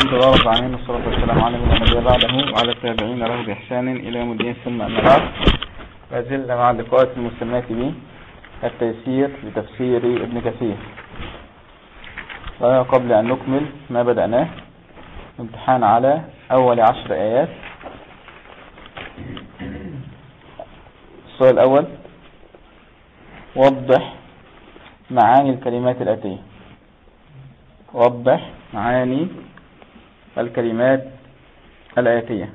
الحمد لله رب العالمين والصلاة والسلام على النبي بعده وعلى التابعين له بإحسان إلى يوم الدين ثم أما بعد. ما زلنا مع لقاءات المسلمات به التيسير لتفسير ابن كثير. وقبل أن نكمل ما بدأناه امتحان على أول عشر آيات. السؤال الأول وضح معاني الكلمات الآتية. وضح معاني الكلمات الآتية.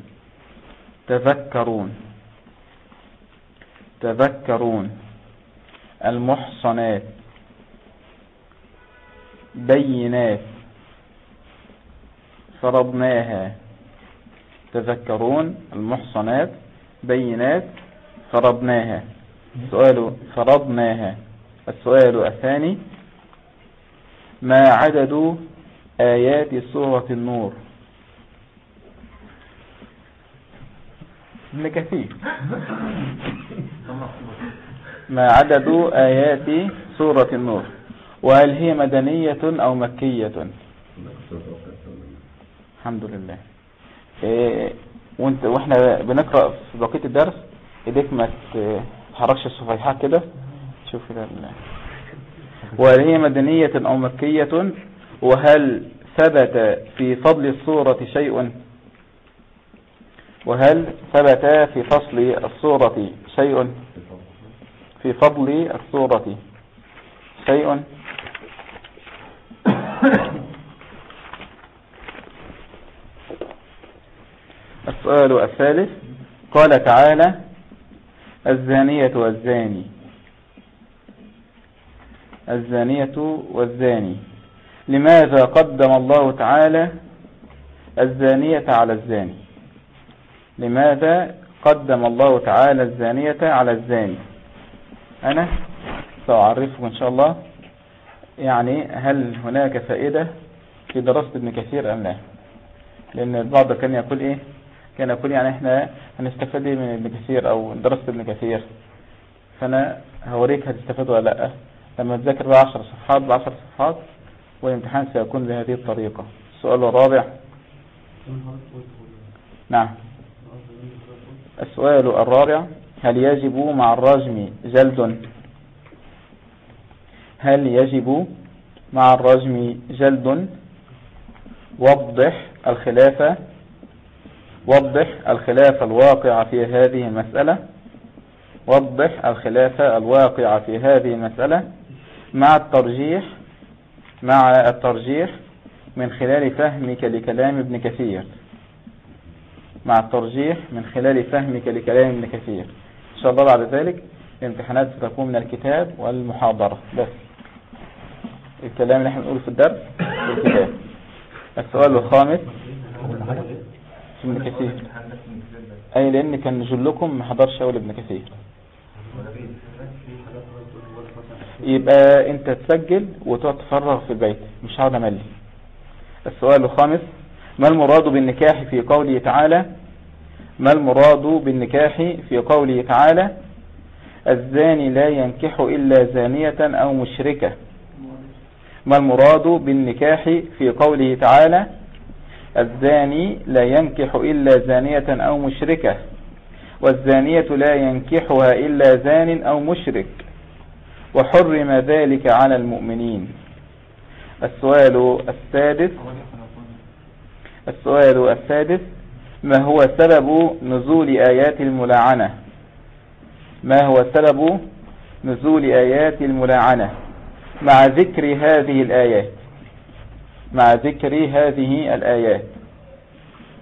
تذكرون. تذكرون. المحصنات. بينات. فرضناها. تذكرون. المحصنات. بينات. فرضناها. سؤال فرضناها. السؤال الثاني. ما عدد آيات سورة النور؟ ابن كثير. ما عدد آيات سورة النور؟ وهل هي مدنية أو مكية؟ الحمد لله. إيه وانت وإحنا بنقرأ في بقية الدرس. إيديك ما تحركش الصفيحات كده. شوف كده وهل هي مدنية أو مكية؟ وهل ثبت في فضل الصورة شيء؟ وهل ثبت في فصل الصورة شيء؟ في فضل الصورة شيء؟ السؤال الثالث قال تعالى الزانية والزاني. الزانية والزاني. لماذا قدم الله تعالى الزانية على الزاني؟ لماذا قدم الله تعالى الزانية على الزاني؟ أنا سأعرفكم إن شاء الله. يعني هل هناك فائدة في دراسة ابن كثير أم لا؟ لأن البعض كان يقول إيه؟ كان يقول يعني إحنا هنستفاد من ابن كثير أو دراسة ابن كثير؟ فأنا هوريك هتستفاد ولا لأ. لما تذاكر بقى 10 صفحات ب 10 صفحات والامتحان سيكون بهذه الطريقة. السؤال الرابع. نعم. السؤال الرابع هل يجب مع الرجم جلد؟ هل يجب مع الرجم جلد؟ وضح الخلافة وضح الخلافة الواقعة في هذه المسألة وضح الخلافة الواقعة في هذه المسألة مع الترجيح مع الترجيح من خلال فهمك لكلام ابن كثير. مع الترجيح من خلال فهمك لكلام ابن كثير. إن شاء الله بعد ذلك الامتحانات ستكون من الكتاب والمحاضرة. بس. الكلام اللي إحنا بنقوله في الدرس في الكتاب. السؤال الخامس. ابن كثير. أي لأن كان جلكم ما حضرش أول ابن كثير. يبقى أنت تسجل وتقعد في البيت. مش هقعد أملي. السؤال الخامس. ما المراد بالنكاح في قوله تعالى؟ ما المراد بالنكاح في قوله تعالى؟ الزاني لا ينكح إلا زانية أو مشركة. ما المراد بالنكاح في قوله تعالى؟ الزاني لا ينكح إلا زانية أو مشركة. والزانية لا ينكحها إلا زان أو مشرك. وحرم ذلك على المؤمنين. السؤال السادس. السؤال السادس ما هو سبب نزول آيات الملاعنة؟ ما هو سبب نزول آيات الملاعنة؟ مع ذكر هذه الآيات. مع ذكر هذه الآيات.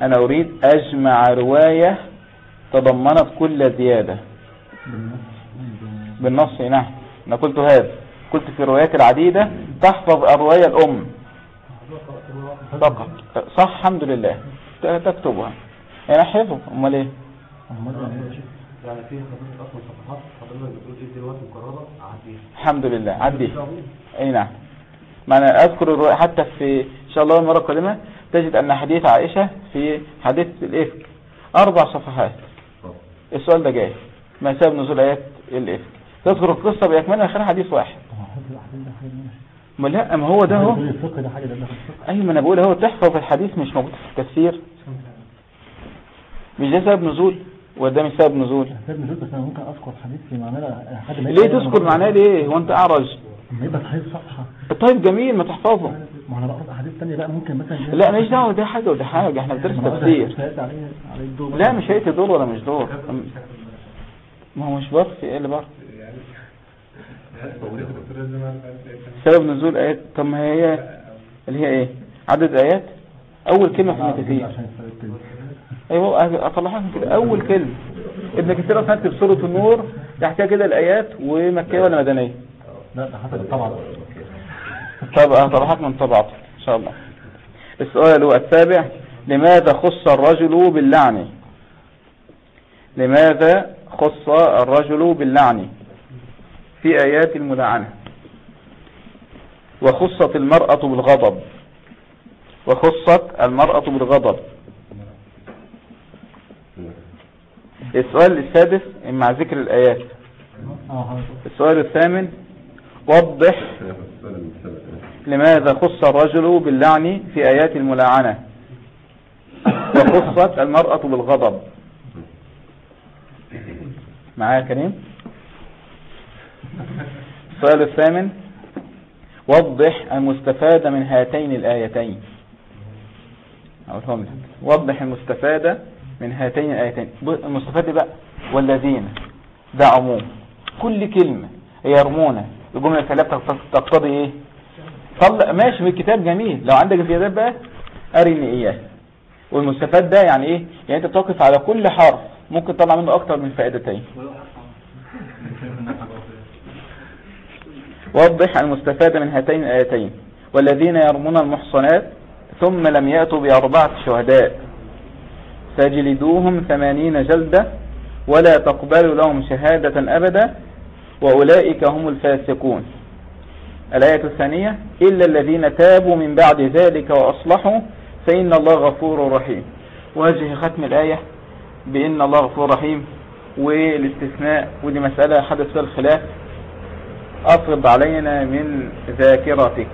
أنا أريد أجمع رواية تضمنت كل زيادة. بالنص نعم. أنا قلت هذا. قلت في الروايات العديدة تحفظ الرواية الأم. فقط صح الحمد لله. تكتبها. يعني حفظ أمال إيه؟ يعني في حضرتك أصلا صفحات حضرتك بتقول إيه دلوقتي مكررة؟ عديها. الحمد لله. عدي أي نعم. معنى أذكر الرواية حتى في إن شاء الله المرة القادمة تجد أن حديث عائشة في حديث الإفك. أربع صفحات. السؤال ده جاي. ما سبب نزول آيات الإفك؟ تذكر القصة بأكملها اخر حديث واحد. ما لا ما هو ده هو في أيوه ما أنا بقول أهو تحفظ الحديث مش موجود في التفسير. مش ده سبب نزول؟ وده مش سبب نزول؟ سيد نزول بس أنا ممكن أذكر حديث في معناه حد ليه تذكر معناه ليه؟ هو أنت أعرج. يبقى صحيح صفحة. طيب جميل ما تحفظه. ما أنا بقرأ احاديث ثانية بقى ممكن مثلا لا ماليش دعوة ده حاجة وده حاجة إحنا بندرس تفسير. لا مش هيئة دور ولا مش دور. ما هو مش بخفي إيه اللي بخفي سبب نزول آيات طب ما هي اللي هي إيه؟ عدد آيات؟ أول كلمة في كده. أيوه أطلعها من كده. أول كلمة. ابن كثير أصلا اكتب سورة النور تحتها كده الآيات ومكية ولا مدنية؟ لا حسب الطبعة. طب هطلعك من طبعته إن شاء الله. السؤال هو السابع لماذا خص الرجل باللعن؟ لماذا خص الرجل باللعن؟ في آيات الملعنة وخصت المرأة بالغضب. وخصت المرأة بالغضب. السؤال السادس مع ذكر الآيات. السؤال الثامن وضح لماذا خص الرجل باللعن في آيات الملاعنة وخصت المرأة بالغضب. معايا يا كريم؟ السؤال الثامن. وضح المستفاد من هاتين الآيتين. وضح المستفاد من هاتين الآيتين. ب- المستفاد بقى والذين ده عموم كل كلمة يرمون. الجملة الثلاثة تقتضي إيه؟ طلع ماشي في الكتاب جميل. لو عندك زيادات بقى أرني إياه. والمستفاد ده يعني إيه؟ يعني أنت بتوقف على كل حرف. ممكن تطلع منه أكتر من فائدتين. وضح المستفاد من هاتين الآيتين. والذين يرمون المحصنات ثم لم يأتوا بأربعة شهداء. فاجلدوهم ثمانين جلدة ولا تقبلوا لهم شهادة أبدا وأولئك هم الفاسقون. الآية الثانية إلا الذين تابوا من بعد ذلك وأصلحوا فإن الله غفور رحيم. وجه ختم الآية بإن الله غفور رحيم. والاستثناء ودي مسألة حدث فيها الخلاف. أفرض علينا من ذاكرتك.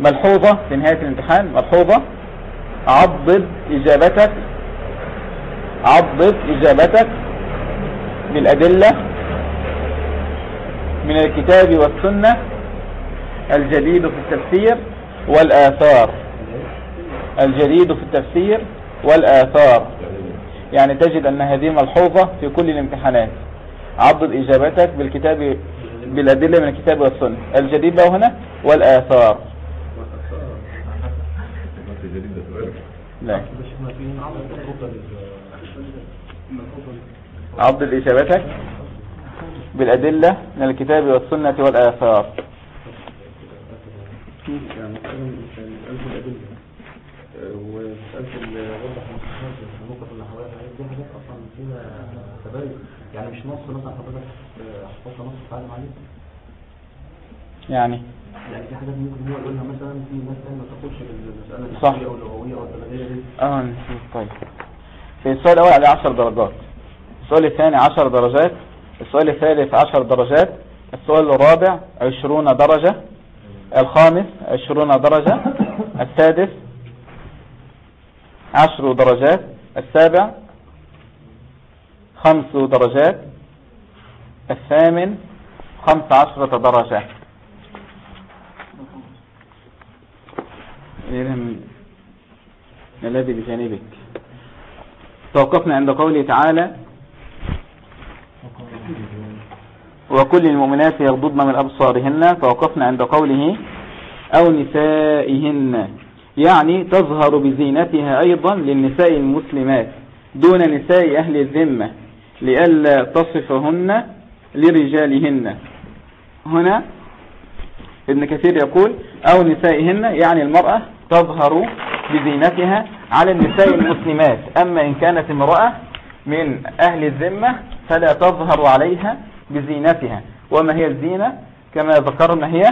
ملحوظة في نهاية الامتحان ملحوظة. عضد إجابتك عضد إجابتك بالأدلة من الكتاب والسنة الجديد في التفسير والآثار. الجديد في التفسير والآثار. يعني تجد أن هذه ملحوظة في كل الامتحانات. عضد إجابتك بالكتاب بالأدلة من الكتاب والسنة. الجديد بقى هنا والآثار. لا. عضد إجابتك بالأدلة من الكتاب والسنة والآثار. يعني مش نص مثلا حضرتك. يعني. يعني في حاجات ممكن هو يقولها مثلا في تانية ما أو اللغوية أو البلاغية دي. آه طيب. في السؤال الأول عليه 10 درجات. السؤال الثاني 10 درجات. السؤال الثالث 10 درجات. السؤال الرابع 20 درجة. الخامس 20 درجة. السادس 10 درجات. السابع خمس درجات. الثامن خمس عشرة درجة. الذي بجانبك. توقفنا عند قوله تعالى وكل المؤمنات يغضضن من أبصارهن. توقفنا عند قوله أو نسائهن. يعني تظهر بزينتها أيضا للنساء المسلمات دون نساء أهل الذمة لئلا تصفهن لرجالهن. هنا ابن كثير يقول أو نسائهن يعني المرأة تظهر بزينتها على النساء المسلمات. أما إن كانت امرأة من أهل الذمة فلا تظهر عليها بزينتها. وما هي الزينة؟ كما ذكرنا هي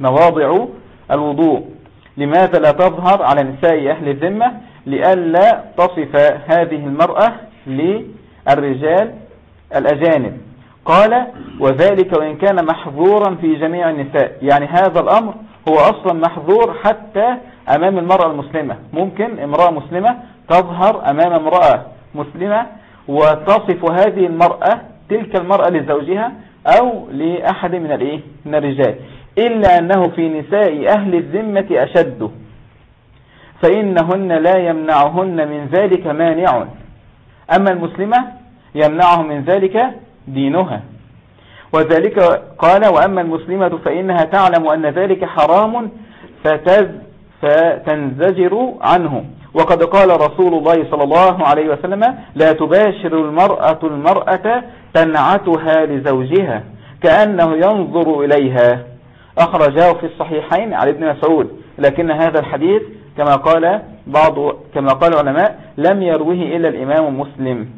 مواضع الوضوء. لماذا لا تظهر على نساء أهل الذمة؟ لئلا تصف هذه المرأة للرجال الأجانب. قال وذلك وإن كان محظورا في جميع النساء. يعني هذا الأمر هو أصلا محظور حتى أمام المرأة المسلمة. ممكن امرأة مسلمة تظهر أمام امرأة مسلمة وتصف هذه المرأة تلك المرأة لزوجها أو لأحد من الإيه؟ من الرجال. إلا أنه في نساء أهل الذمة أشد. فإنهن لا يمنعهن من ذلك مانع. أما المسلمة يمنعه من ذلك دينها. وذلك قال وأما المسلمة فإنها تعلم أن ذلك حرام فتنزجر عنه. وقد قال رسول الله صلى الله عليه وسلم لا تباشر المرأة المرأة تنعتها لزوجها كأنه ينظر إليها. أخرجاه في الصحيحين على ابن مسعود. لكن هذا الحديث كما قال بعض كما قال العلماء لم يروه إلا الإمام مسلم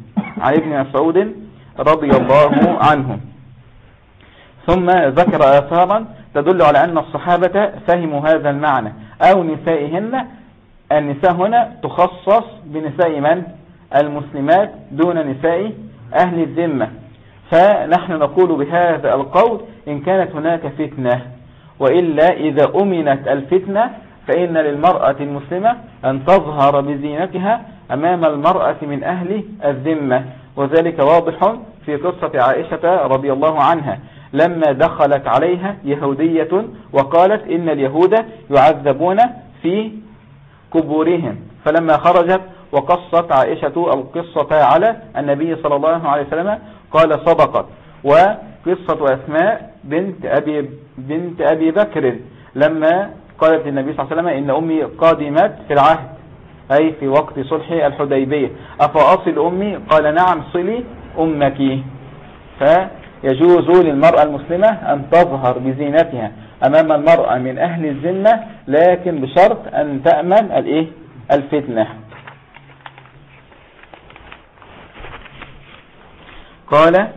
عن ابن مسعود رضي الله عنه ثم ذكر آثارا تدل على أن الصحابة فهموا هذا المعنى. أو نسائهن النساء هنا تخصص بنساء من؟ المسلمات دون نساء أهل الذمة. فنحن نقول بهذا القول إن كانت هناك فتنة وإلا إذا أمنت الفتنة فإن للمرأة المسلمة أن تظهر بزينتها أمام المرأة من أهل الذمة. وذلك واضح في قصة عائشة رضي الله عنها. لما دخلت عليها يهودية وقالت إن اليهود يعذبون في قبورهم. فلما خرجت وقصت عائشة القصة على النبي صلى الله عليه وسلم قال صدقت. وقصة أسماء بنت أبي, بنت أبي بكر لما قالت للنبي صلى الله عليه وسلم إن أمي قادمت في العهد. أي في وقت صلح الحديبية. أفأصل أمي؟ قال نعم صلي أمك. فيجوز للمرأة المسلمة أن تظهر بزينتها أمام المرأة من أهل الزنة لكن بشرط أن تأمن الإيه؟ الفتنة. قال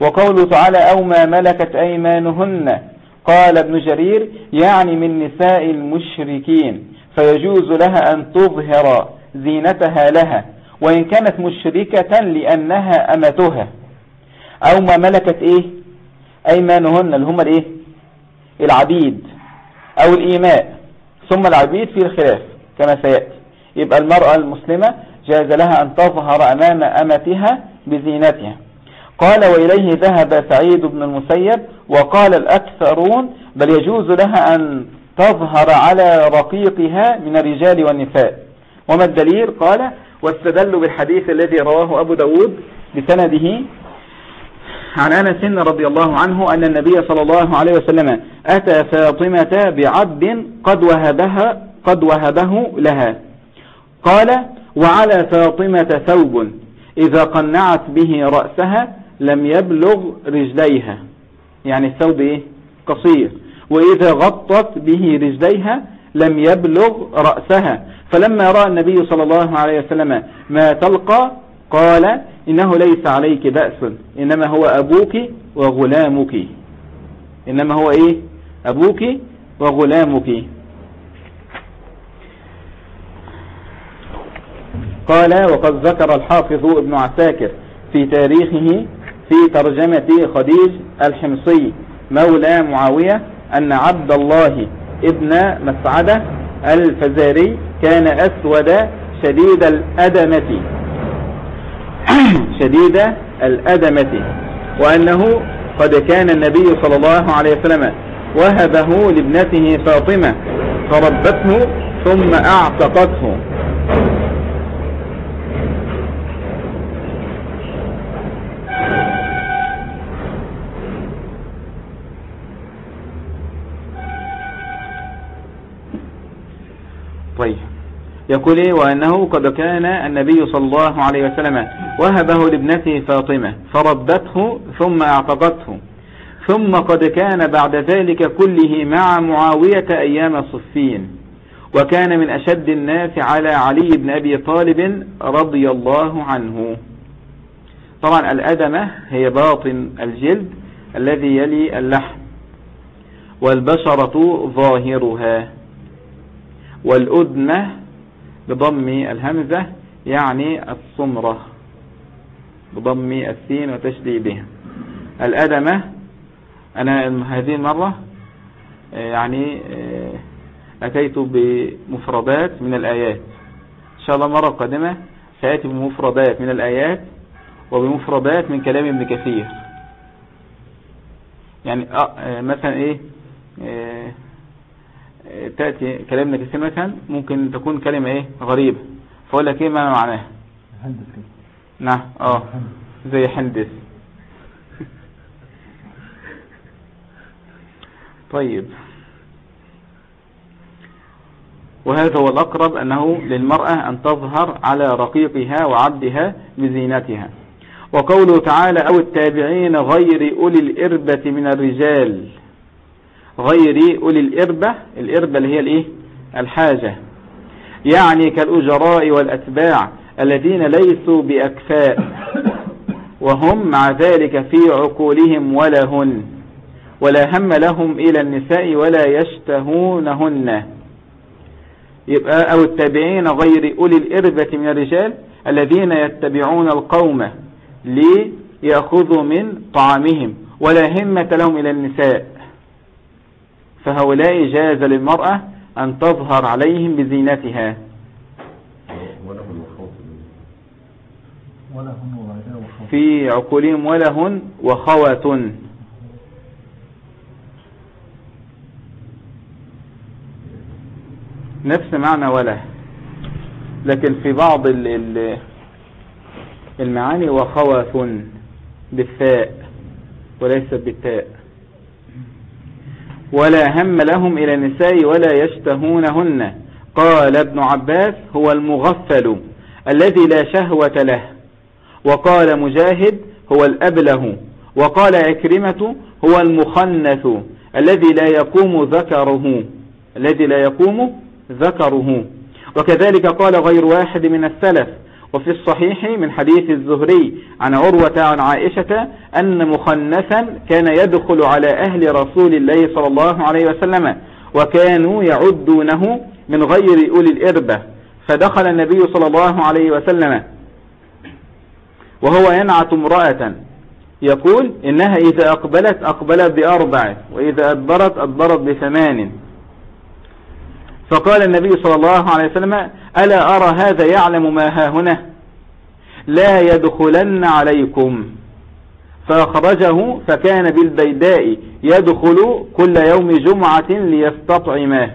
وقوله تعالى أو ما ملكت أيمانهن. قال ابن جرير يعني من نساء المشركين. فيجوز لها أن تظهر زينتها لها وإن كانت مشركة لأنها أمتها. أو ما ملكت إيه؟ أيمانهن اللي هم الإيه؟ العبيد أو الإيماء. ثم العبيد في الخلاف كما سيأتي. يبقى المرأة المسلمة جاز لها أن تظهر أمام أمتها بزينتها. قال وإليه ذهب سعيد بن المسيب وقال الأكثرون بل يجوز لها أن تظهر على رقيقها من الرجال والنساء. وما الدليل؟ قال واستدلوا بالحديث الذي رواه أبو داود بسنده عن أنس رضي الله عنه أن النبي صلى الله عليه وسلم أتى فاطمة بعبد قد وهبها قد وهبه لها. قال وعلى فاطمة ثوب. إذا قنعت به رأسها لم يبلغ رجليها. يعني الثوب إيه؟ قصير. وإذا غطت به رجليها لم يبلغ رأسها. فلما رأى النبي صلى الله عليه وسلم ما تلقى قال إنه ليس عليك بأس إنما هو أبوك وغلامك. إنما هو إيه؟ أبوك وغلامك. قال وقد ذكر الحافظ ابن عساكر في تاريخه في ترجمة خديج الحمصي مولى معاوية أن عبد الله ابن مسعدة الفزاري كان أسود شديد الأدمة. شديد الأدمة. وأنه قد كان النبي صلى الله عليه وسلم وهبه لابنته فاطمة فربته ثم أعتقته. طيب. يقول إيه؟ وأنه قد كان النبي صلى الله عليه وسلم وهبه لابنته فاطمة فربته ثم اعتقته. ثم قد كان بعد ذلك كله مع معاوية أيام صفين. وكان من أشد الناس على علي بن أبي طالب رضي الله عنه. طبعا الأدمة هي باطن الجلد الذي يلي اللحم والبشرة ظاهرها. والأدمة بضم الهمزة يعني الصمرة بضم السين وتشديدها. الأدمة أنا هذه المرة آه، يعني آه، أتيت بمفردات من الآيات. إن شاء الله مرة قادمة سأتي بمفردات من الآيات وبمفردات من كلام ابن كثير. يعني آه مثلا إيه تأتي كلام ابن كثير مثلا ممكن تكون كلمة إيه؟ غريبة. فأقول لك إيه ما معناها؟ هندس كده. نعم. آه. زي حندس طيب. وهذا هو الأقرب أنه للمرأة أن تظهر على رقيقها وعبدها بزينتها. وقوله تعالى أو التابعين غير أولي الإربة من الرجال. غير أولي الإربة الإربة اللي هي الإيه؟ الحاجة. يعني كالأجراء والأتباع الذين ليسوا بأكفاء وهم مع ذلك في عقولهم ولهن ولا هم لهم إلى النساء ولا يشتهونهن. يبقى أو التابعين غير أولي الإربة من الرجال الذين يتبعون القوم ليأخذوا من طعامهم ولا همة لهم إلى النساء. فهؤلاء جاز للمرأة أن تظهر عليهم بزينتها. في عقولهم ولهن وخوة نفس معنى وله. لكن في بعض ال- ال- المعاني وخوة بالثاء وليس بالتاء. ولا هم لهم إلى النساء ولا يشتهونهن. قال ابن عباس هو المغفل الذي لا شهوة له. وقال مجاهد هو الأبله. وقال عكرمة هو المخنث الذي لا يقوم ذكره. الذي لا يقوم ذكره. وكذلك قال غير واحد من السلف وفي الصحيح من حديث الزهري عن عروة عن عائشة أن مخنثا كان يدخل على أهل رسول الله صلى الله عليه وسلم وكانوا يعدونه من غير أولي الإربة فدخل النبي صلى الله عليه وسلم وهو ينعت امرأة يقول إنها إذا أقبلت أقبلت بأربع وإذا أدبرت أدبرت بثمان. فقال النبي صلى الله عليه وسلم ألا أرى هذا يعلم ما ها هنا؟ لا يدخلن عليكم. فأخرجه فكان بالبيداء يدخل كل يوم جمعة ليستطعماه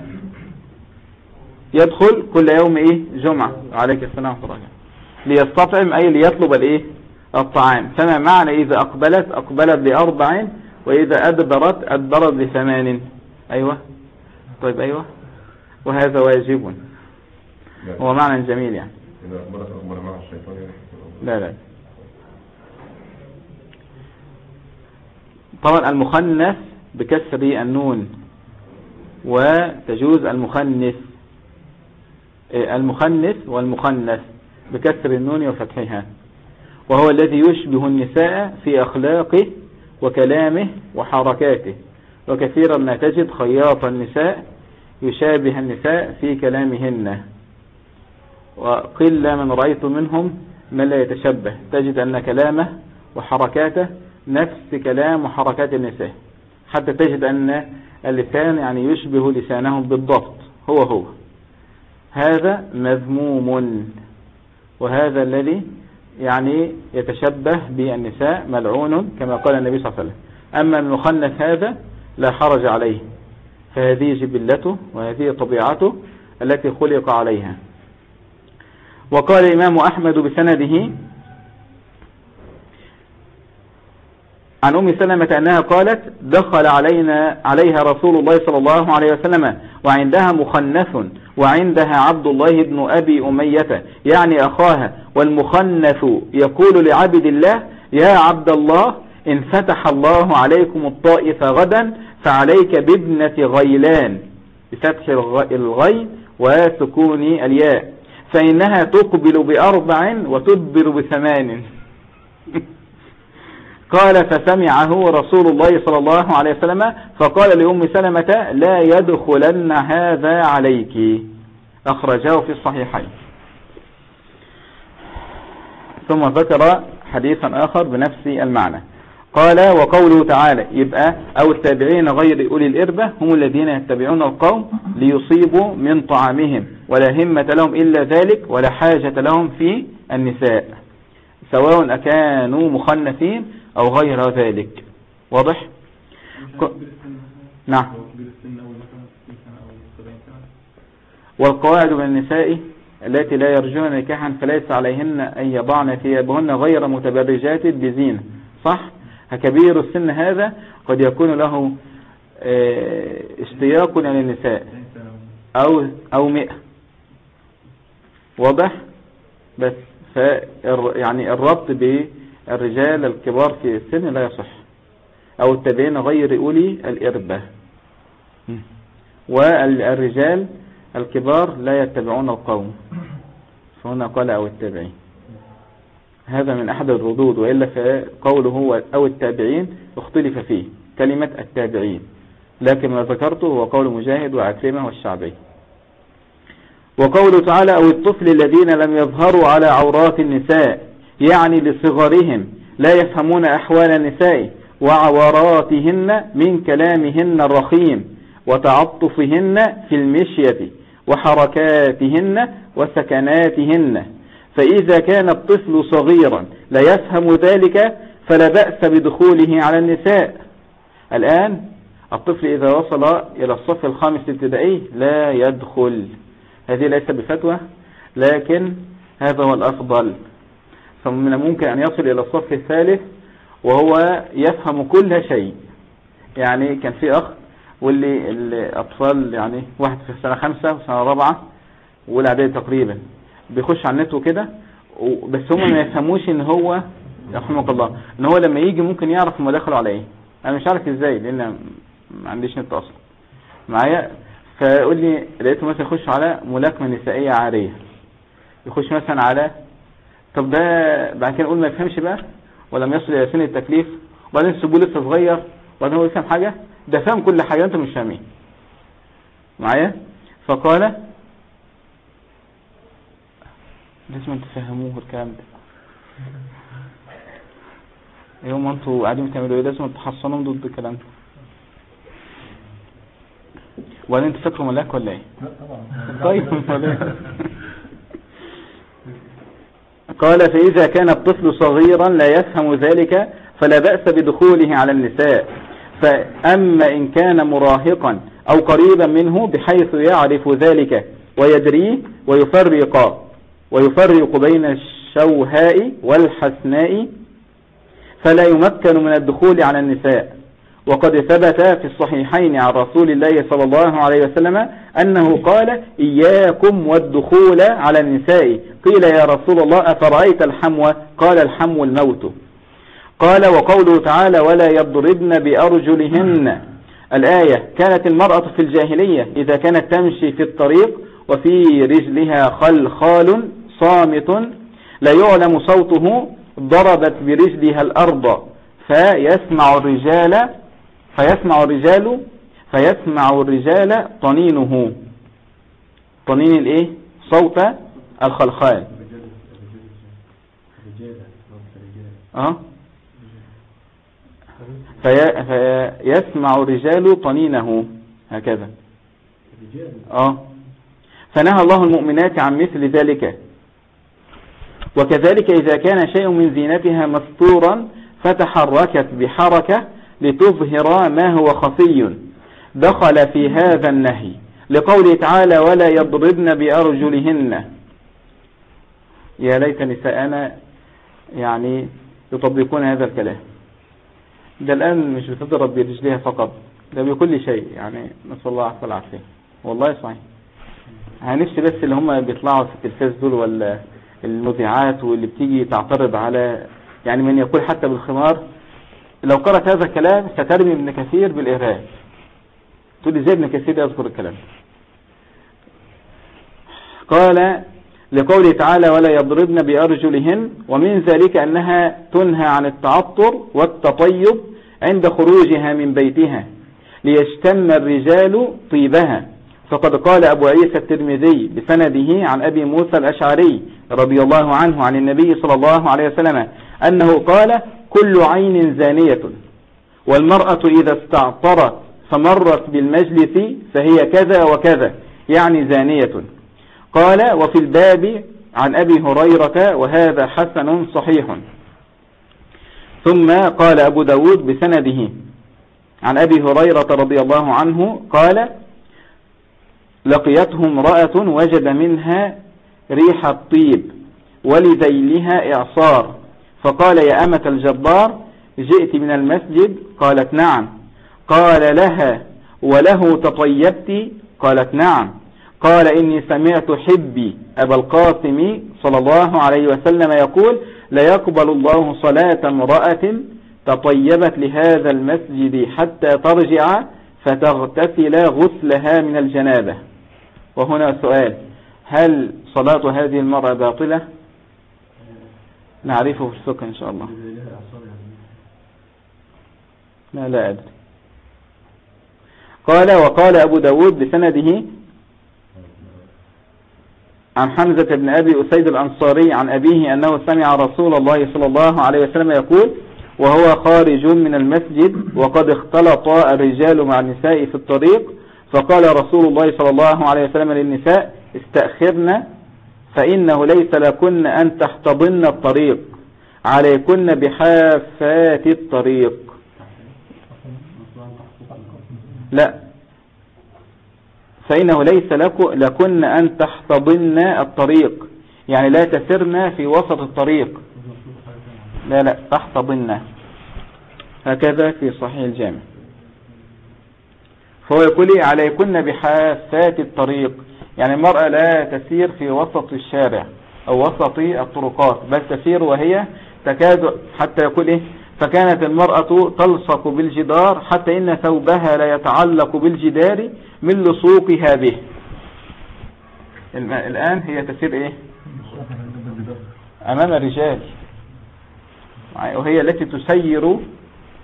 يدخل كل يوم إيه؟ جمعة. عليك السلام الله. ليستطعم أي ليطلب الإيه؟ الطعام. فما معنى إذا أقبلت؟ أقبلت بأربع وإذا أدبرت أدبرت بثمان. أيوه. طيب أيوه. وهذا واجب. هو معنى جميل يعني. إذا أقبلت أقبل مع الشيطان يعني. لا لا. طبعا المخنث بكسر النون وتجوز المخنث. إيه، المخنث والمخنث بكسر النون وفتحها. وهو الذي يشبه النساء في أخلاقه وكلامه وحركاته. وكثيرا ما تجد خياط النساء يشابه النساء في كلامهن. وقل من رأيت منهم من لا يتشبه تجد أن كلامه وحركاته نفس كلام وحركات النساء. حتى تجد أن اللسان يعني يشبه لسانهم بالضبط هو هو. هذا مذموم وهذا الذي يعني يتشبه بالنساء ملعون كما قال النبي صلى الله عليه وسلم. أما المخنث هذا لا حرج عليه فهذه جبلته وهذه طبيعته التي خلق عليها. وقال الإمام أحمد بسنده عن أم سلمة أنها قالت دخل علينا عليها رسول الله صلى الله عليه وسلم وعندها مخنث وعندها عبد الله بن أبي أمية يعني أخاها والمخنث يقول لعبد الله يا عبد الله إن فتح الله عليكم الطائف غدا فعليك بابنة غيلان بفتح الغ- الغي وسكون الياء. فإنها تقبل بأربع وتدبر بثمان. قال فسمعه رسول الله صلى الله عليه وسلم فقال لأم سلمة لا يدخلن هذا عليك. أخرجه في الصحيحين. ثم ذكر حديثا آخر بنفس المعنى. قال وقوله تعالى يبقى أو التابعين غير أولي الإربة هم الذين يتبعون القوم ليصيبوا من طعامهم ولا همة لهم إلا ذلك ولا حاجة لهم في النساء سواء أكانوا مخنثين أو غير ذلك واضح؟ نعم والقواعد من النساء التي لا يرجون نكاحا فليس عليهن أن يضعن ثيابهن غير متبرجات بزينة صح؟ كبير السن هذا قد يكون له آه اشتياق إلى النساء أو, أو مئة. واضح؟ بس يعني الربط بالرجال الكبار في السن لا يصح. أو التابعين غير أولي الإربة. والرجال الكبار لا يتبعون القوم. فهنا قال أو التابعين هذا من أحد الردود وإلا فقوله هو أو التابعين اختلف فيه كلمة التابعين. لكن ما ذكرته هو قول مجاهد وعكرمة والشعبي. وقوله تعالى أو الطفل الذين لم يظهروا على عورات النساء يعني لصغرهم لا يفهمون أحوال النساء وعوراتهن من كلامهن الرخيم وتعطفهن في المشية وحركاتهن وسكناتهن. فإذا كان الطفل صغيرا لا يفهم ذلك فلا بأس بدخوله على النساء. الآن الطفل إذا وصل إلى الصف الخامس الابتدائي لا يدخل. هذه ليس بفتوى لكن هذا هو الأفضل. فمن الممكن أن يصل إلى الصف الثالث وهو يفهم كل شيء. يعني كان في أخ واللي الأطفال يعني واحد في سنة خمسة وسنة رابعة والإعدادي تقريبا. بيخش على النت وكده بس هم ما يفهموش إن هو يرحمك الله إن هو لما يجي ممكن يعرف هم دخلوا على إيه. أنا مش عارف إزاي لأن ما عنديش نت أصلا. معايا؟ فيقول لي لقيته مثلا يخش على ملاكمة نسائية عارية. يخش مثلا على طب ده بعد كده نقول ما يفهمش بقى ولم يصل إلى سن التكليف وبعدين سيبوه لسه صغير وبعدين هو يفهم حاجة. ده فاهم كل حاجة أنتم مش فاهمين. معايا؟ فقال لازم تفهموه الكلام ده. يوم أنتوا قاعدين بتعملوا إيه؟ لازم تحصنوا ضد الكلام ده. وبعدين أنتوا فاكروا ملاك ولا إيه؟ لا طبعا. طيب. قال فإذا كان الطفل صغيرا لا يفهم ذلك فلا بأس بدخوله على النساء. فأما إن كان مراهقا أو قريبا منه بحيث يعرف ذلك ويدريه ويفرق ويفرق بين الشوهاء والحسناء فلا يمكن من الدخول على النساء. وقد ثبت في الصحيحين عن رسول الله صلى الله عليه وسلم أنه قال إياكم والدخول على النساء. قيل يا رسول الله أفرأيت الحمو قال الحمو الموت. قال وقوله تعالى ولا يضربن بأرجلهن. الآية كانت المرأة في الجاهلية إذا كانت تمشي في الطريق وفي رجلها خلخال صامت لا يعلم صوته ضربت برجلها الأرض فيسمع الرجال فيسمع الرجال فيسمع الرجال طنينه. طنين الإيه؟ صوت الخلخال. آه. في فيسمع الرجال طنينه. هكذا. آه. فنهى الله المؤمنات عن مثل ذلك. وكذلك إذا كان شيء من زينتها مستورا فتحركت بحركة لتظهر ما هو خفي. دخل في هذا النهي لقوله تعالى ولا يضربن بأرجلهن. يا ليت نساءنا يعني يطبقون هذا الكلام. ده الآن مش بتضرب برجلها فقط ده بكل شيء يعني. نسأل الله العافية. والله صحيح. هنفسي بس اللي هم بيطلعوا في التلفاز دول ولا المذيعات واللي بتيجي تعترض على يعني من يقول حتى بالخمار لو قرأت هذا الكلام سترمي ابن كثير بالإرهاب. تقول إزاي ابن كثير يذكر الكلام قال لقوله تعالى ولا يضربن بأرجلهن ومن ذلك أنها تنهى عن التعطر والتطيب عند خروجها من بيتها ليشتم الرجال طيبها. فقد قال أبو عيسى الترمذي بسنده عن أبي موسى الأشعري رضي الله عنه عن النبي صلى الله عليه وسلم أنه قال كل عين زانية والمرأة إذا استعطرت فمرت بالمجلس فهي كذا وكذا يعني زانية. قال وفي الباب عن أبي هريرة وهذا حسن صحيح. ثم قال أبو داود بسنده عن أبي هريرة رضي الله عنه قال لقيته امرأة وجد منها ريح الطيب ولذيلها إعصار. فقال يا أمة الجبار جئت من المسجد؟ قالت نعم. قال لها وله تطيبت؟ قالت نعم. قال إني سمعت حبي أبا القاسم صلى الله عليه وسلم يقول لا يقبل الله صلاة امرأة تطيبت لهذا المسجد حتى ترجع فتغتسل غسلها من الجنابة. وهنا سؤال هل صلاة هذه المرأة باطلة؟ نعرفه في الفقه إن شاء الله. لا لا أدري. قال وقال أبو داود بسنده عن حمزة بن أبي أسيد الأنصاري عن أبيه أنه سمع رسول الله صلى الله عليه وسلم يقول وهو خارج من المسجد وقد اختلط الرجال مع النساء في الطريق. فقال رسول الله صلى الله عليه وسلم للنساء استأخرن فإنه ليس لكن أن تحتضن الطريق. عليكن بحافات الطريق. لا. فإنه ليس لكن أن تحتضن الطريق. يعني لا تسرن في وسط الطريق. لا لا تحتضن. هكذا في صحيح الجامع. فهو يقول عليكن بحافات الطريق. يعني المرأة لا تسير في وسط الشارع أو وسط الطرقات بل تسير وهي تكاد حتى يقول إيه؟ فكانت المرأة تلصق بالجدار حتى إن ثوبها لا يتعلق بالجدار من لصوقها به. الآن هي تسير إيه؟ أمام الرجال. وهي التي تسير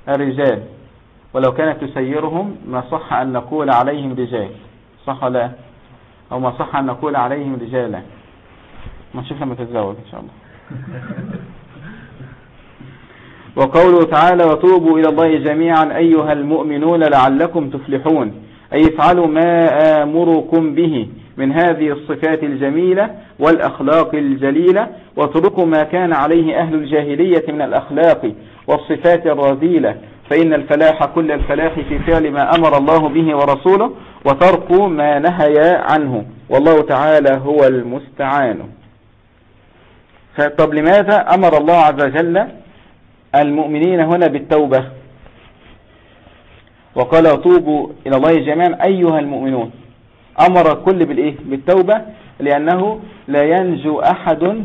الرجال. ولو كانت تسيرهم ما صح أن نقول عليهم رجال. صح لا؟ أو ما صح أن نقول عليهم رجالا. ما نشوف لما تتزوج إن شاء الله. وقوله تعالى وتوبوا إلى الله جميعا أيها المؤمنون لعلكم تفلحون. أي افعلوا ما آمركم به من هذه الصفات الجميلة والأخلاق الجليلة واتركوا ما كان عليه أهل الجاهلية من الأخلاق والصفات الرذيلة. فإن الفلاح كل الفلاح في فعل ما أمر الله به ورسوله وترك ما نهي عنه. والله تعالى هو المستعان. طب لماذا أمر الله عز وجل المؤمنين هنا بالتوبة؟ وقال توبوا إلى الله جميعا أيها المؤمنون. أمر الكل بالإيه؟ بالتوبة لأنه لا ينجو أحد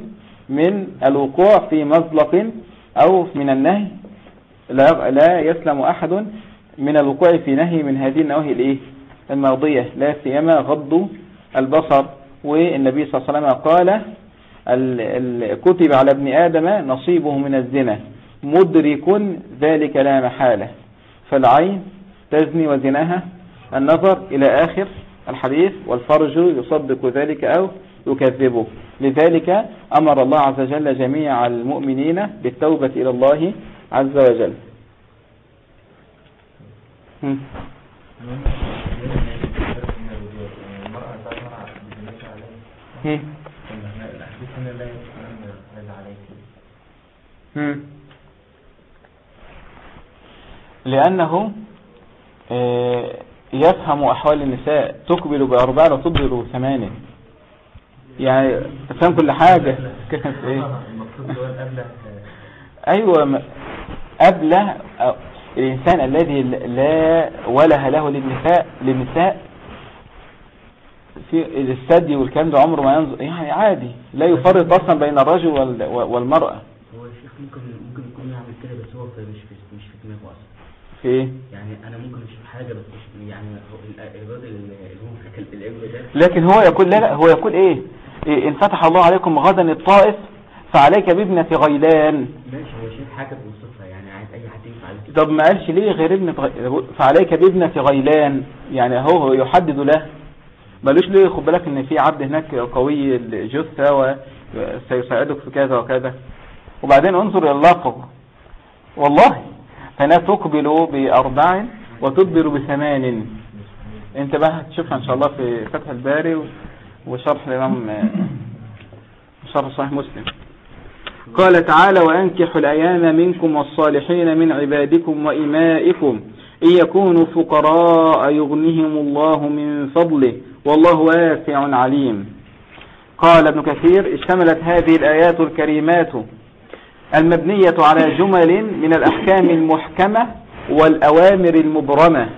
من الوقوع في مزلق أو من النهي. لا, لا يسلم أحد من الوقوع في نهي من هذه النواهي الإيه؟ الماضية لا سيما غض البصر. والنبي صلى الله عليه وسلم قال كتب على ابن آدم نصيبه من الزنا مدرك ذلك لا محالة. فالعين تزني وزناها النظر إلى آخر الحديث والفرج يصدق ذلك أو يكذبه. لذلك أمر الله عز وجل جميع المؤمنين بالتوبة إلى الله عز وجل. لأنه آه، يفهم أحوال النساء تقبل بأربعة وتدبر بثمانية يعني تفهم كل حاجة. كانت إيه؟ أيوه أبلة الإنسان الذي لا وله له للنساء للنساء في الثدي والكلام ده عمره ما ينظر يعني عادي. لا يفرق أصلا بين الرجل والمرأة. هو الشيخ ممكن ممكن يكون يعمل كده بس هو مش في مش في دماغه أصلا. في؟ إيه يعني أنا ممكن أشوف حاجة بس مش يعني الراجل اللي هو الابن ده. لكن هو يقول لا لا هو يقول إيه, إيه إن فتح الله عليكم غدا الطائف فعليك بابنة غيلان. ماشي هو شايف حاجة بوصفها يعني عايز اي حد يفعل طب ما قالش ليه غير ابنة. فعليك بابنة غيلان؟ يعني هو يحدد له. ملوش ليه؟ خد بالك إن في عبد هناك قوي الجثة وسيساعدك في كذا وكذا. وبعدين انظر إلى اللفظ والله فلا تقبل بأربع وتدبر بثمان. أنت بقى هتشوفها إن شاء الله في فتح الباري وشرح الامام شرح صحيح مسلم. قال تعالى وأنكحوا الأيام منكم والصالحين من عبادكم وإمائكم إن يكونوا فقراء يغنهم الله من فضله والله واسع عليم. قال ابن كثير اشتملت هذه الآيات الكريمات المبنية على جمل من الأحكام المحكمة والأوامر المبرمة.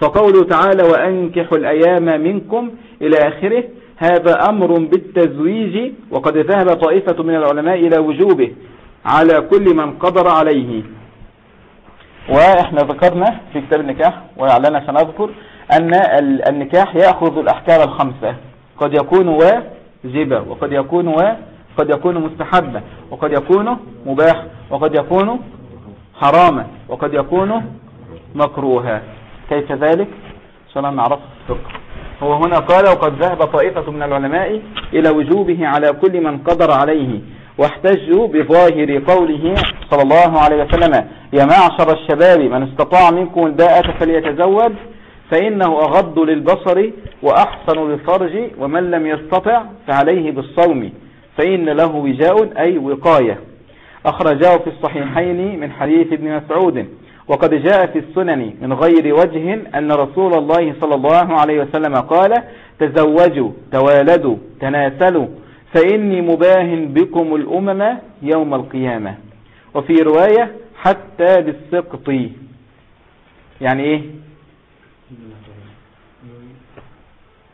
فقوله تعالى وأنكحوا الأيام منكم إلى آخره هذا أمر بالتزويج وقد ذهب طائفة من العلماء إلى وجوبه على كل من قدر عليه. وإحنا ذكرنا في كتاب النكاح ولعلنا سنذكر أن النكاح يأخذ الأحكام الخمسة. قد يكون واجبة وقد يكون وقد يكون مستحبة وقد يكون مباح وقد يكون حراما وقد يكون مكروها كيف ذلك؟ نعرف الفقه هو هنا قال وقد ذهب طائفة من العلماء إلى وجوبه على كل من قدر عليه واحتجوا بظاهر قوله صلى الله عليه وسلم يا معشر الشباب من استطاع منكم الباءة فليتزوج فإنه أغض للبصر وأحسن للفرج ومن لم يستطع فعليه بالصوم فإن له وجاء أي وقاية. أخرجاه في الصحيحين من حديث ابن مسعود. وقد جاء في السنن من غير وجه أن رسول الله صلى الله عليه وسلم قال تزوجوا توالدوا تناسلوا فإني مباه بكم الأمم يوم القيامة. وفي رواية حتى بالسقط يعني إيه؟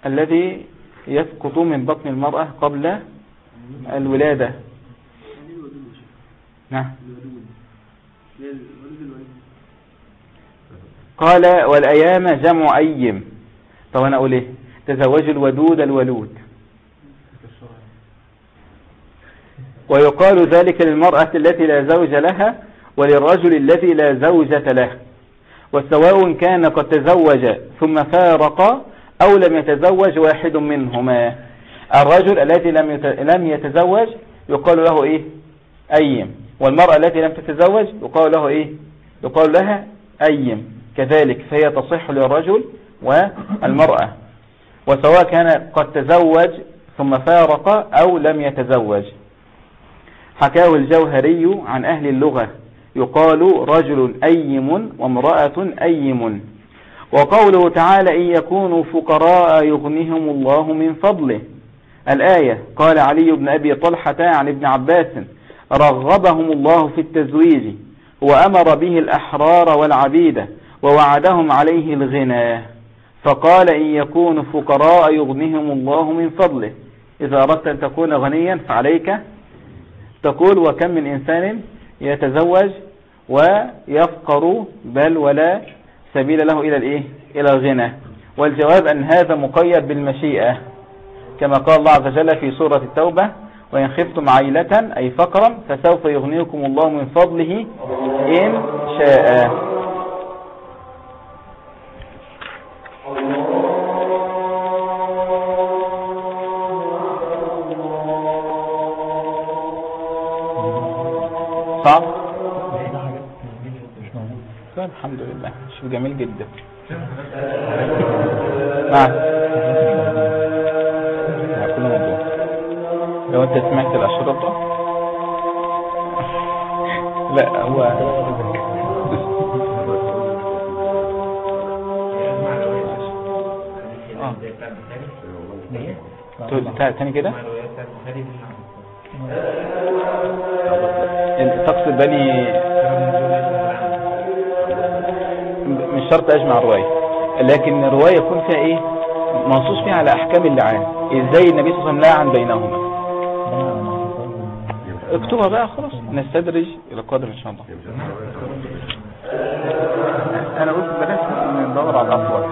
الذي يسقط من بطن المرأة قبل الولادة. نعم. قال والأيام جمع أيم. طب أنا أقول إيه؟ تزوج الودود الولود. ويقال ذلك للمرأة التي لا زوج لها وللرجل الذي لا زوجة له. وسواء كان قد تزوج ثم فارق أو لم يتزوج واحد منهما. الرجل الذي لم يتزوج يقال له إيه؟ أيم. والمرأة التي لم تتزوج يقال له إيه؟ يقال لها أيم. كذلك فهي تصح للرجل والمرأة. وسواء كان قد تزوج ثم فارق أو لم يتزوج. حكاه الجوهري عن أهل اللغة. يقال رجل أيم وامرأة أيم. وقوله تعالى إن يكونوا فقراء يغنهم الله من فضله. الآية قال علي بن أبي طلحة عن ابن عباس رغبهم الله في التزويج. وأمر به الأحرار والعبيد ووعدهم عليه الغنى. فقال إن يكونوا فقراء يغنهم الله من فضله. إذا أردت أن تكون غنيا فعليك. تقول وكم من إنسان يتزوج ويفقر بل ولا سبيل له إلى الإيه؟ إلى الغنى. والجواب أن هذا مقيد بالمشيئة كما قال الله عز وجل في سورة التوبة وإن خفتم عيلة أي فقرا فسوف يغنيكم الله من فضله إن شاء. طيب الحمد لله. شو جميل جدا. نعم. كل موضوع. لو انت سمعت الأشرطة. لا هو آه. تاني كده؟ انت تقصد بني مش شرط اجمع رواية لكن الرواية يكون فيها إيه؟ منصوص فيها على أحكام اللعان إزاي النبي صلى الله عليه وسلم لعن بينهما. اكتبها بقى خلاص. نستدرج إلى القادم إن شاء الله. أنا قلت بلاش ندور على الافضل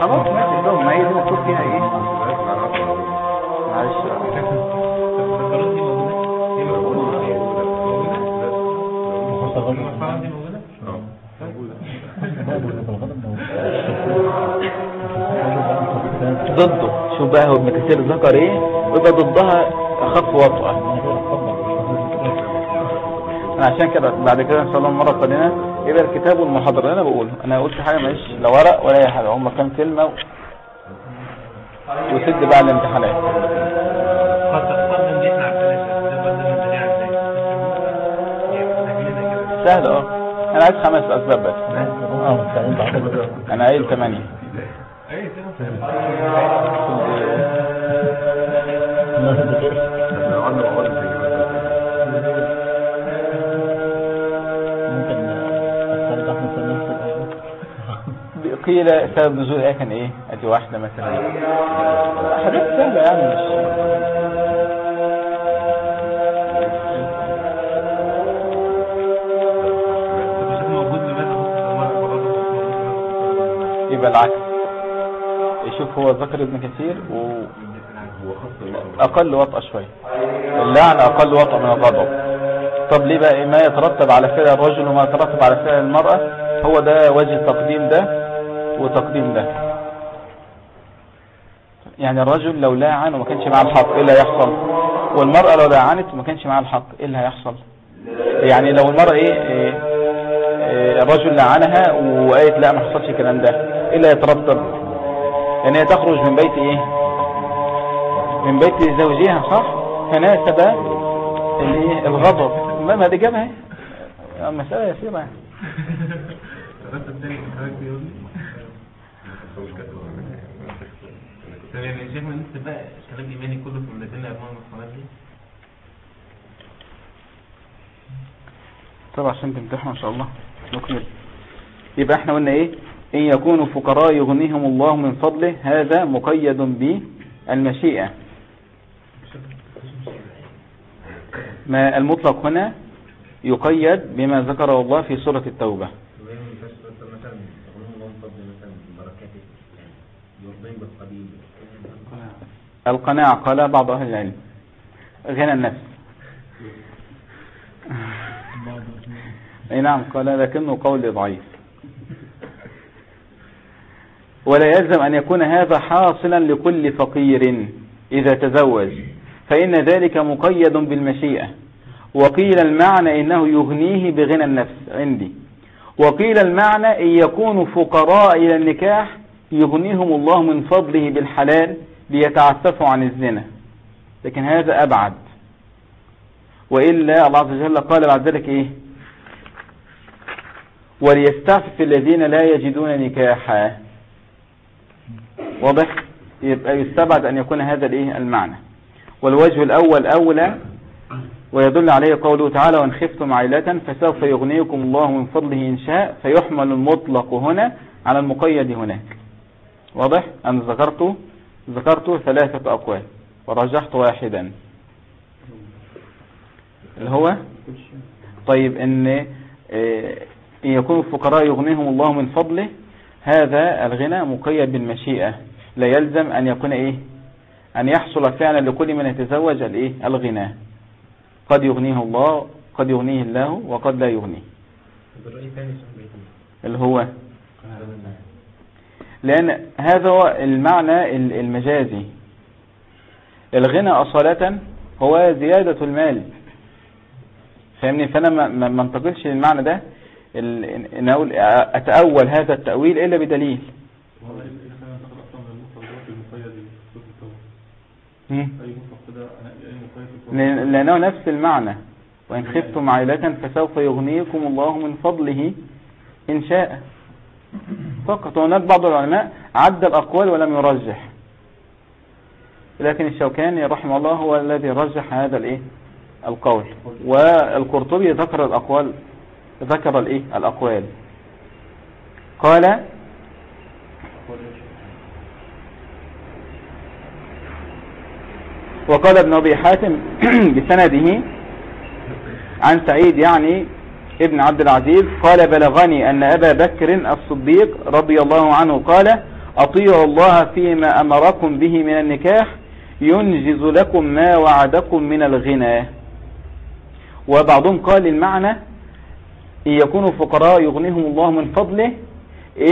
خلاص ماشي. ده ما هي دي فيها إيه؟ معلش. ضده. شوف بقى هو ابن كثير ذكر إيه؟ ويبقى ضدها أخف وطأة أنا عشان كده بعد كده إن شاء الله المره القادمه يبقى الكتاب والمحاضره اللي أنا بقوله أنا قلت حاجة ماليش لا ورق ولا أي حاجة. هم كام كلمه. وسد بقى الامتحانات. سهل آه أنا عايز خمس أسباب بس. أنا قايل ثمانية قيل سبب نزول الايه كان إيه؟ ادي واحدة مثلا. حاجات سهلة يعني مش يبقى العكس يشوف هو ذكر ابن كثير هو خط اللقطة واقل وطأة شوية اللعن أقل وطأة من الغضب. طب ليه بقى ما يترتب على فعل الرجل وما يترتب على فعل المرأة. هو ده وجه تقديم ده وتقديم ده. يعني الرجل لو لاعن وما كانش معاه الحق إيه اللي هيحصل؟ والمرأة لو لاعنت وما كانش معاه الحق إيه اللي هيحصل؟ يعني لو المرأة إيه, إيه, إيه الرجل لعنها وقالت لا ما حصلش الكلام ده. اللي هيترتب يعني هي تخرج من بيت إيه؟ من بيت زوجها صح؟ فناسب الايه الغضب. ما ما دي جابها. المسألة يسيرة طب يعني يا شيخنا نكتب بقى كله في والصلاه دي؟ طب عشان تمتحنوا إن شاء الله. نكمل يبقى إحنا قلنا إيه؟ إن يكونوا فقراء يغنيهم الله من فضله هذا مقيد بالمشيئة. ما المطلق هنا يقيد بما ذكره الله في سورة التوبة. القناعة قال بعض أهل العلم. غنى النفس. أي نعم قال لكنه قول ضعيف. ولا يلزم أن يكون هذا حاصلا لكل فقير إذا تزوج. فإن ذلك مقيد بالمشيئة. وقيل المعنى إنه يغنيه بغنى النفس. عندي. وقيل المعنى إن يكونوا فقراء إلى النكاح يغنيهم الله من فضله بالحلال ليتعففوا عن الزنا. لكن هذا أبعد. وإلا الله عز وجل قال بعد ذلك إيه؟ وليستعفف الذين لا يجدون نكاحا. واضح؟ يبقى يستبعد أن يكون هذا الإيه؟ المعنى. والوجه الأول أولى ويدل عليه قوله تعالى وإن خفتم عائلة فسوف يغنيكم الله من فضله إن شاء فيحمل المطلق هنا على المقيد هناك. واضح؟ أنا ذكرت؟ ذكرت ثلاثة أقوال. ورجحت واحدا. اللي هو؟ طيب إيه، إن يكونوا الفقراء يغنيهم الله من فضله هذا الغنى مقيد بالمشيئة. لا يلزم أن يكون إيه؟ أن يحصل فعلا لكل من يتزوج الإيه؟ الغنى. قد يغنيه الله قد يغنيه الله وقد لا يغنيه. اللي هو؟ لأن هذا هو المعنى ال- المجازي. الغنى أصالة هو زيادة المال. فاهمني؟ فأنا ما- انتقلش للمعنى ده. أتأول هذا التأويل إلا بدليل والله إذا كان نقل أصلا من المطلق ده في المقيد في سورة التوبة مم. أي مطلق كده أي مقيد في سورة لأن- لأنه نفس المعنى. وإن خفتم عائلة فسوف يغنيكم الله من فضله إن شاء. فقط هناك بعض العلماء عد الأقوال ولم يرجح. لكن الشوكاني رحمه الله هو الذي رجح هذا الإيه؟ القول. والقرطبي ذكر الأقوال ذكر الإيه؟ الأقوال. قال وقال ابن أبي حاتم بسنده عن سعيد يعني ابن عبد العزيز قال بلغني أن أبا بكر الصديق رضي الله عنه قال أطيعوا الله فيما أمركم به من النكاح ينجز لكم ما وعدكم من الغنى. وبعضهم قال المعنى إن يكونوا فقراء يغنيهم الله من فضله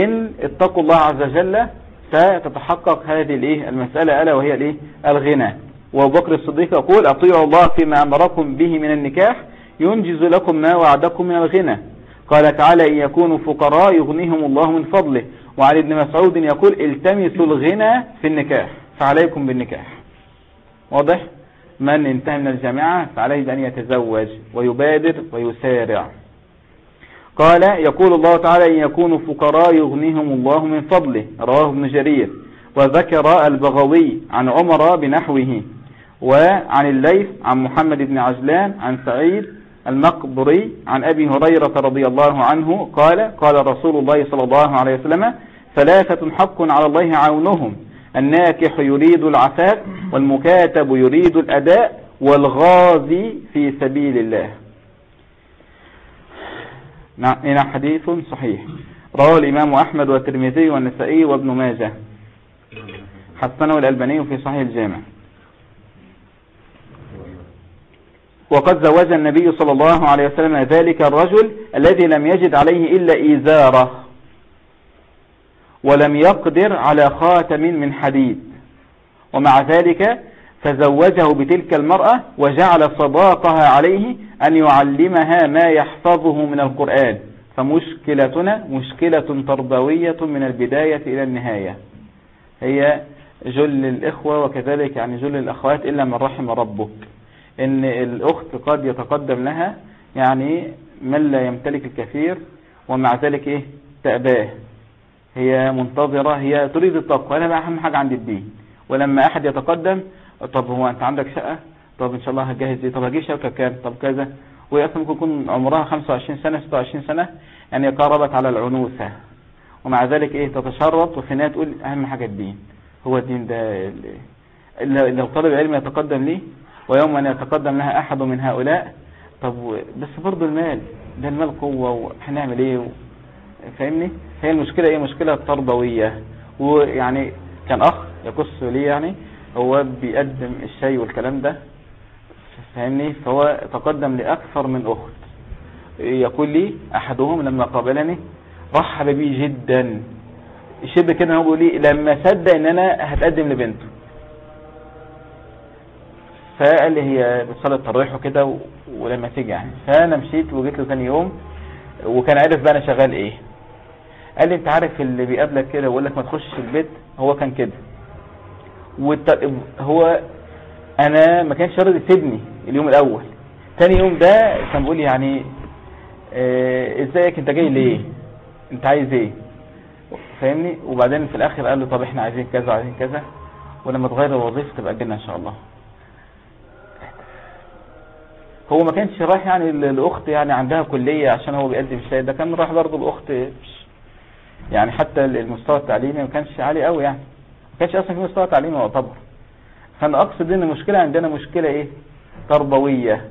إن اتقوا الله عز وجل ستتحقق هذه المسألة ألا وهي الغنى. وأبو بكر الصديق يقول أطيعوا الله فيما أمركم به من النكاح ينجز لكم ما وعدكم من الغنى. قال تعالى إن يكونوا فقراء يغنيهم الله من فضله. وعن ابن مسعود يقول التمسوا الغنى في النكاح. فعليكم بالنكاح. واضح؟ من انتهى من الجامعة فعليه بأن يتزوج ويبادر ويسارع. قال يقول الله تعالى إن يكونوا فقراء يغنيهم الله من فضله. رواه ابن جرير. وذكر البغوي عن عمر بنحوه. وعن الليث عن محمد بن عجلان عن سعيد المقبري عن أبي هريرة رضي الله عنه قال قال رسول الله صلى الله عليه وسلم ثلاثة حق على الله عونهم. الناكح يريد العفاف والمكاتب يريد الأداء والغازي في سبيل الله. نعم هنا حديث صحيح. رواه الإمام أحمد والترمذي والنسائي وابن ماجه. حسنه الألباني في صحيح الجامع. وقد زوج النبي صلى الله عليه وسلم ذلك الرجل الذي لم يجد عليه إلا إيزاره ولم يقدر على خاتم من حديد. ومع ذلك فزوجه بتلك المرأة وجعل صداقها عليه أن يعلمها ما يحفظه من القرآن. فمشكلتنا مشكلة تربوية من البداية إلى النهاية. هي جل الإخوة وكذلك يعني جل الأخوات إلا من رحم ربك. إن الأخت قد يتقدم لها يعني من لا يمتلك الكثير ومع ذلك إيه؟ تأباه. هي منتظرة هي تريد التقوى أنا بقى أهم حاجة عند الدين. ولما أحد يتقدم طب هو أنت عندك شقة؟ طب إن شاء الله هتجهز إيه؟ طب هجيب شبكة كام طب كذا. وهي أصلا ممكن يكون عمرها 25 سنة 26 سنة يعني قربت على العنوسة. ومع ذلك إيه؟ تتشرط وفي النهاية تقول أهم حاجة الدين. هو الدين ده لو طالب علم يتقدم ليه ويوم أن يتقدم لها أحد من هؤلاء. طب بس برضه المال ده المال قوة وهنعمل إيه؟ و- فاهمني؟ هي المشكلة إيه؟ مشكلة تربوية ويعني كان أخ يقص لي يعني؟ هو بيقدم الشاي والكلام ده. فاهمني؟ فهو تقدم لأكثر من أخت. يقول لي أحدهم لما قابلني رحب بي جدا. شبه كده هو بيقول لي لما صدق إن أنا هتقدم لبنته. فقال لي هي بتصلي التراويح وكده ولما تيجي يعني. فأنا مشيت وجيت له ثاني يوم وكان عارف بقى أنا شغال إيه. قال لي أنت عارف اللي بيقابلك كده ويقول لك ما تخشش البيت هو كان كده. هو أنا ما كانش راضي يسيبني اليوم الأول. تاني يوم ده كان بيقول لي يعني آه إزيك؟ أنت جاي ليه؟ أنت عايز إيه؟ فاهمني؟ وبعدين في الآخر قال له طب إحنا عايزين كذا وعايزين كذا. ولما تغير الوظيفة تبقى جنة إن شاء الله. هو ما كانش رايح يعني ال- الاخت يعني عندها كلية عشان هو بيقدم شيء ده كان راح برضه الاخت يعني حتى المستوى التعليمي ما كانش عالي قوي يعني. ما كانش أصلا في مستوى تعليمي يعتبر. فانا أقصد إن المشكلة عندنا مشكلة إيه؟ تربوية.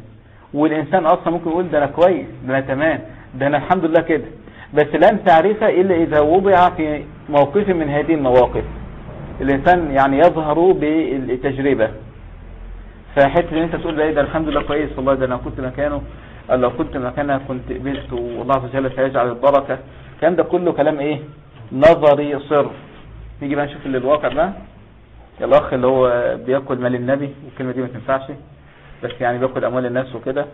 والإنسان أصلا ممكن يقول ده أنا كويس ده أنا تمام ده أنا الحمد لله كده. بس لن تعرف إلا إذا وضع في موقف من هذه المواقف. الإنسان يعني يظهر بالتجربة. فحته ان انت تقول ده, ده الحمد لله كويس والله ده أنا كنت مكانه لو كنت مكانه كنت قبلت والله عز وجل سيجعل البركة. الكلام ده كله كلام إيه؟ نظري صرف. نيجي بقى نشوف اللي الواقع بقى الاخ اللي هو بياكل مال النبي والكلمة دي ما تنفعش بس يعني بياكل أموال الناس وكده.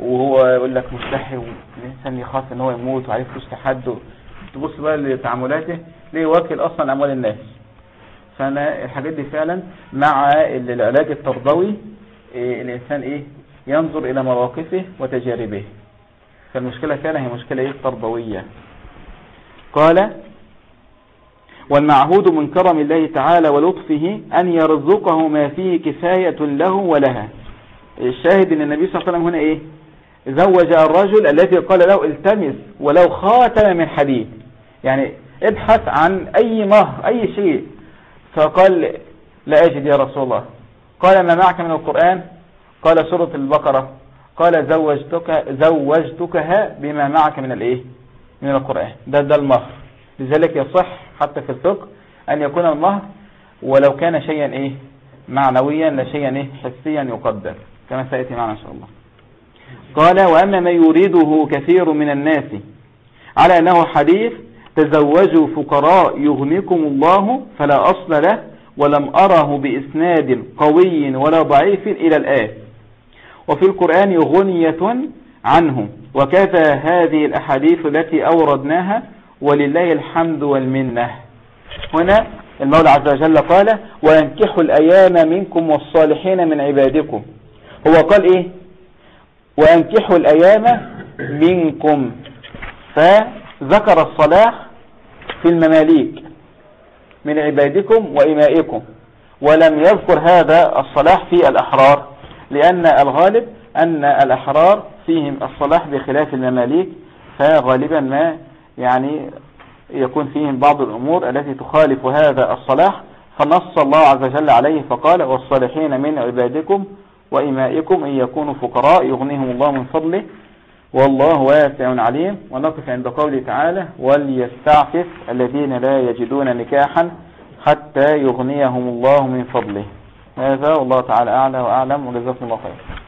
وهو يقول لك مستحي والإنسان يخاف إن هو يموت وعايز فلوس لحد. تبص بقى لتعاملاته ليه واكل أصلا أموال الناس. فأنا الحاجات دي فعلا مع العلاج التربوي إيه الإنسان إيه ينظر إلى مواقفه وتجاربه. فالمشكلة فعلا هي مشكلة إيه؟ تربوية. قال والمعهود من كرم الله تعالى ولطفه أن يرزقه ما فيه كفاية له ولها. الشاهد إن النبي صلى الله عليه وسلم هنا إيه؟ زوج الرجل الذي قال له التمس ولو خاتم من حديد. يعني ابحث عن أي مهر أي شيء. فقال لا أجد يا رسول الله. قال ما معك من القرآن؟ قال سورة البقرة. قال زوجتك زوجتكها بما معك من الإيه؟ من القرآن. ده ده المهر. لذلك يصح حتى في الفقه أن يكون المهر ولو كان شيئا إيه؟ معنويا لا شيئا إيه؟ حسيا يقدر. كما سيأتي معنا إن شاء الله. قال وأما ما يريده كثير من الناس على أنه حديث تزوجوا فقراء يغنيكم الله فلا أصل له ولم أره بإسناد قوي ولا ضعيف إلى الآن وفي القرآن غنية عنهم وكذا هذه الأحاديث التي أوردناها ولله الحمد والمنة. هنا المولى عز وجل قال وينكحوا الأيام منكم والصالحين من عبادكم. هو قال إيه؟ وينكحوا الأيام منكم. فذكر الصلاح في المماليك. من عبادكم وإمائكم. ولم يذكر هذا الصلاح في الأحرار لأن الغالب أن الأحرار فيهم الصلاح بخلاف المماليك فغالبا ما يعني يكون فيهم بعض الأمور التي تخالف هذا الصلاح. فنص الله عز وجل عليه فقال والصالحين من عبادكم وإمائكم إن يكونوا فقراء يغنيهم الله من فضله والله واسع عليم. ونقف عند قوله تعالى وليستعفف الذين لا يجدون نكاحا حتى يغنيهم الله من فضله. هذا والله تعالى أعلى وأعلم. وجزاكم الله خير.